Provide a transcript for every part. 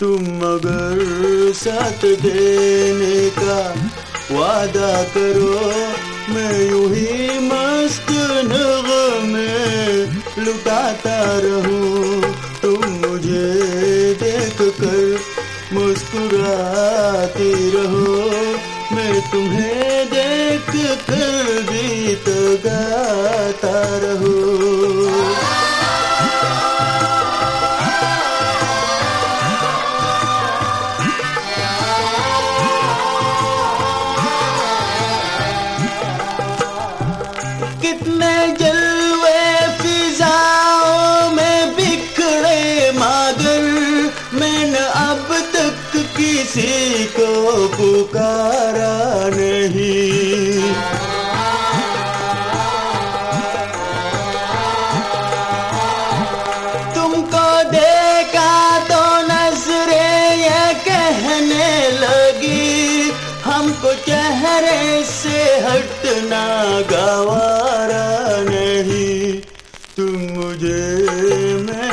तुम अगर साथ देने का वादा करो। मैं यूँ ही मस्त में लुटाता रहूँ। तुम मुझे देख कर मुस्कुराती रहो। मैं तुम्हें देख कर गीत गाता रहूँ। जलवे में बिखरे मैंने अब तक किसी को पुकारा नहीं। तुमको देखा तो नजरे कहने लगी, हमको चेहरे से हटना गवारा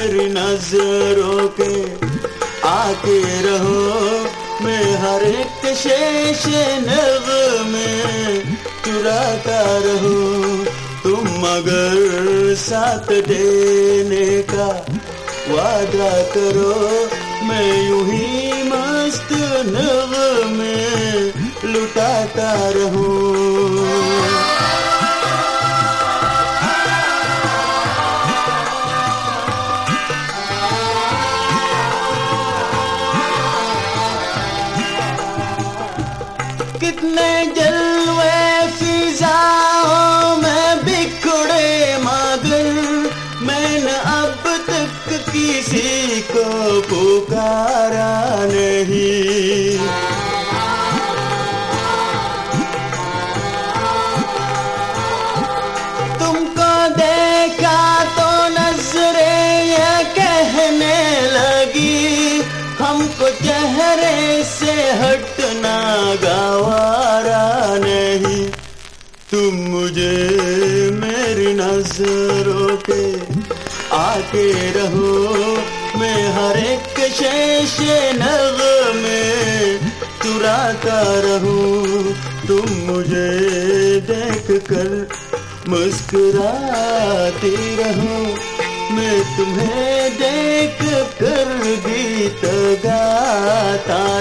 मेरी नज़रों के आके रहो। मैं हर एक शेष नव में चुराता रहूँ। तुम मगर साथ देने का वादा करो। मैं यूँ ही मस्त नव में लुटाता रहूँ। किसी को पुकारा नहीं। तुमको देखा तो नजरे ये कहने लगी, हमको चेहरे से हटना गवारा नहीं। तुम मुझे मेरी नज़रों के आके रहो शेष नग में चुराता रहूँ। तुम मुझे देख कर मुस्कुराती रहू। मैं तुम्हें देख कर गीत गाता